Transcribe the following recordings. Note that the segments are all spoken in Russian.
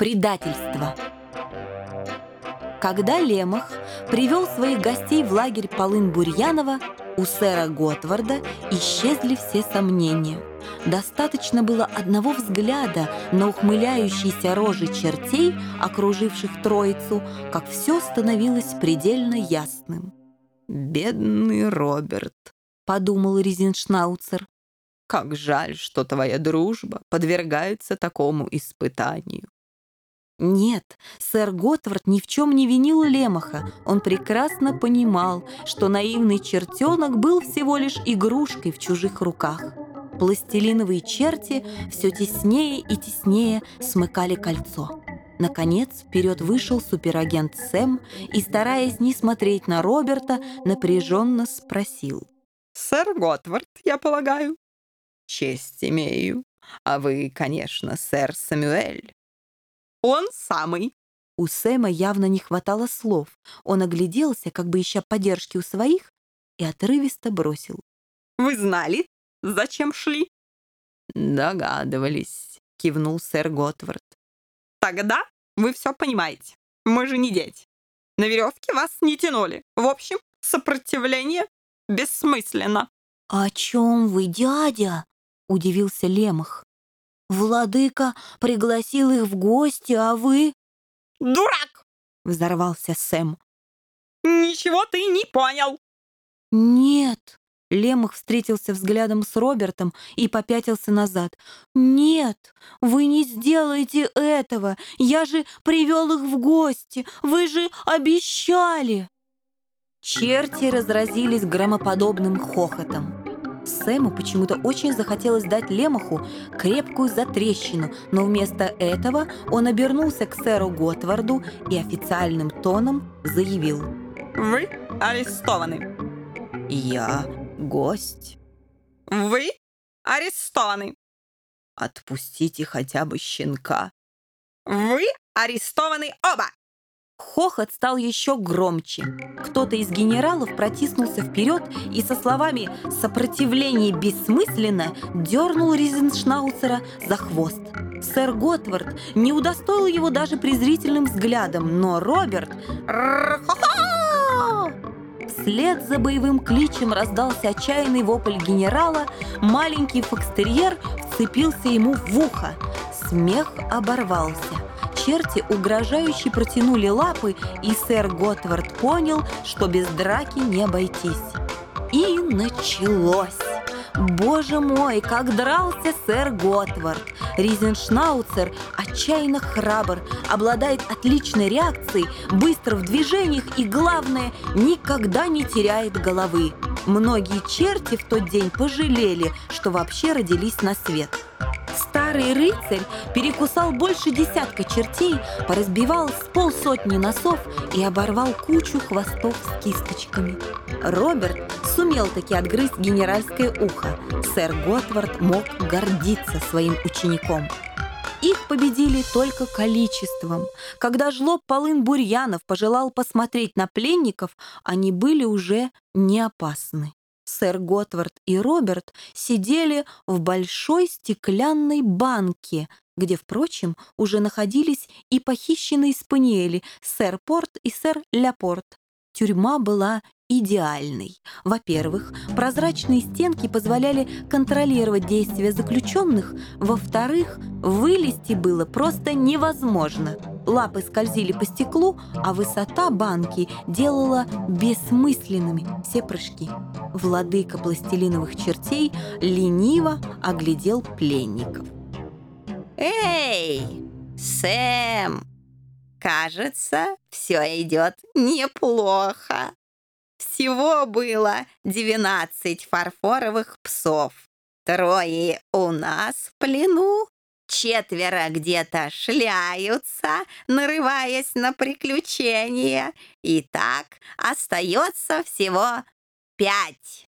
Предательство. Когда Лемах привел своих гостей в лагерь Полын-Бурьянова, у сэра Готварда исчезли все сомнения. Достаточно было одного взгляда на ухмыляющиеся рожи чертей, окруживших троицу, как все становилось предельно ясным. «Бедный Роберт», — подумал Резиншнауцер. «Как жаль, что твоя дружба подвергается такому испытанию». Нет, сэр Готвард ни в чем не винил Лемаха. Он прекрасно понимал, что наивный чертенок был всего лишь игрушкой в чужих руках. Пластилиновые черти все теснее и теснее смыкали кольцо. Наконец, вперед вышел суперагент Сэм и, стараясь не смотреть на Роберта, напряженно спросил. «Сэр Готвард, я полагаю?» «Честь имею. А вы, конечно, сэр Самюэль». «Он самый!» У Сэма явно не хватало слов. Он огляделся, как бы ища поддержки у своих, и отрывисто бросил. «Вы знали, зачем шли?» «Догадывались», — кивнул сэр Готвард. «Тогда вы все понимаете. Мы же не дети. На веревке вас не тянули. В общем, сопротивление бессмысленно». «О чем вы, дядя?» — удивился Лемах. Владыка пригласил их в гости, а вы...» «Дурак!» — взорвался Сэм. «Ничего ты не понял!» «Нет!» — Лемах встретился взглядом с Робертом и попятился назад. «Нет, вы не сделаете этого! Я же привел их в гости! Вы же обещали!» Черти разразились громоподобным хохотом. Сэму почему-то очень захотелось дать Лемаху крепкую затрещину, но вместо этого он обернулся к сэру Готварду и официальным тоном заявил. «Вы арестованы». «Я гость». «Вы арестованы». «Отпустите хотя бы щенка». «Вы арестованы оба». Хохот стал еще громче. Кто-то из генералов протиснулся вперед и со словами «сопротивление бессмысленно» дернул Ризеншнауцера за хвост. Сэр Готвард не удостоил его даже презрительным взглядом, но Роберт... Вслед за боевым кличем раздался отчаянный вопль генерала, маленький фокстерьер вцепился ему в ухо. Смех оборвался черти угрожающе протянули лапы, и сэр Готвард понял, что без драки не обойтись. И началось. Боже мой, как дрался сэр Готвард! Ризеншнауцер отчаянно храбр, обладает отличной реакцией, быстро в движениях и, главное, никогда не теряет головы. Многие черти в тот день пожалели, что вообще родились на свет. Старый рыцарь перекусал больше десятка чертей, поразбивал с полсотни носов и оборвал кучу хвостов с кисточками. Роберт сумел таки отгрызть генеральское ухо. Сэр Готвард мог гордиться своим учеником. Их победили только количеством. Когда жлоб Полын Бурьянов пожелал посмотреть на пленников, они были уже не опасны сэр Готвард и Роберт сидели в большой стеклянной банке, где, впрочем, уже находились и похищенные спаниели сэр Порт и сэр Ляпорт. Тюрьма была идеальной. Во-первых, прозрачные стенки позволяли контролировать действия заключенных. Во-вторых, вылезти было просто невозможно. Лапы скользили по стеклу, а высота банки делала бессмысленными все прыжки. Владыка пластилиновых чертей лениво оглядел пленников. «Эй, Сэм! Кажется, все идет неплохо!» Всего было 12 фарфоровых псов. Трое у нас в плену, четверо где-то шляются, нарываясь на приключения. И так остается всего пять.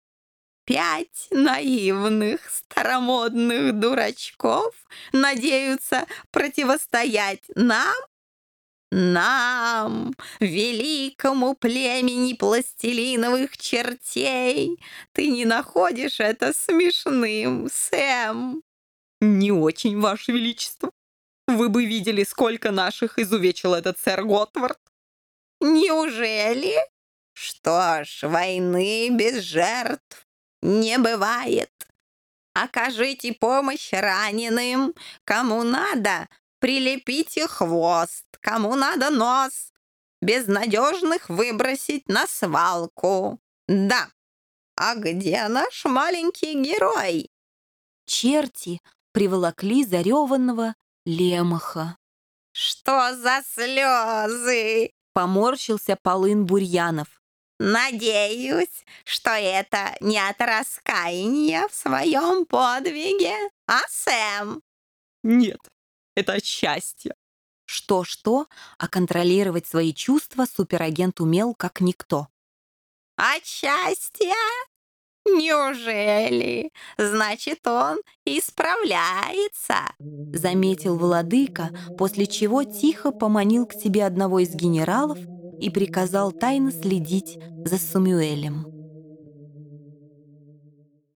Пять наивных, старомодных дурачков надеются противостоять нам нам, великому племени пластилиновых чертей, ты не находишь это смешным, Сэм? Не очень, Ваше Величество. Вы бы видели, сколько наших изувечил этот сэр Готвард. Неужели? Что ж, войны без жертв не бывает. Окажите помощь раненым. Кому надо, прилепите хвост. Кому надо нос. Безнадежных выбросить на свалку. Да. А где наш маленький герой? Черти приволокли зареванного лемаха. Что за слезы? Поморщился Полын Бурьянов. Надеюсь, что это не от раскаяния в своем подвиге, а Сэм? Нет, это от счастья. Что-что, а контролировать свои чувства суперагент умел как никто. От счастья? Неужели? Значит, он исправляется. Заметил владыка, после чего тихо поманил к себе одного из генералов и приказал тайно следить за Самуэлем.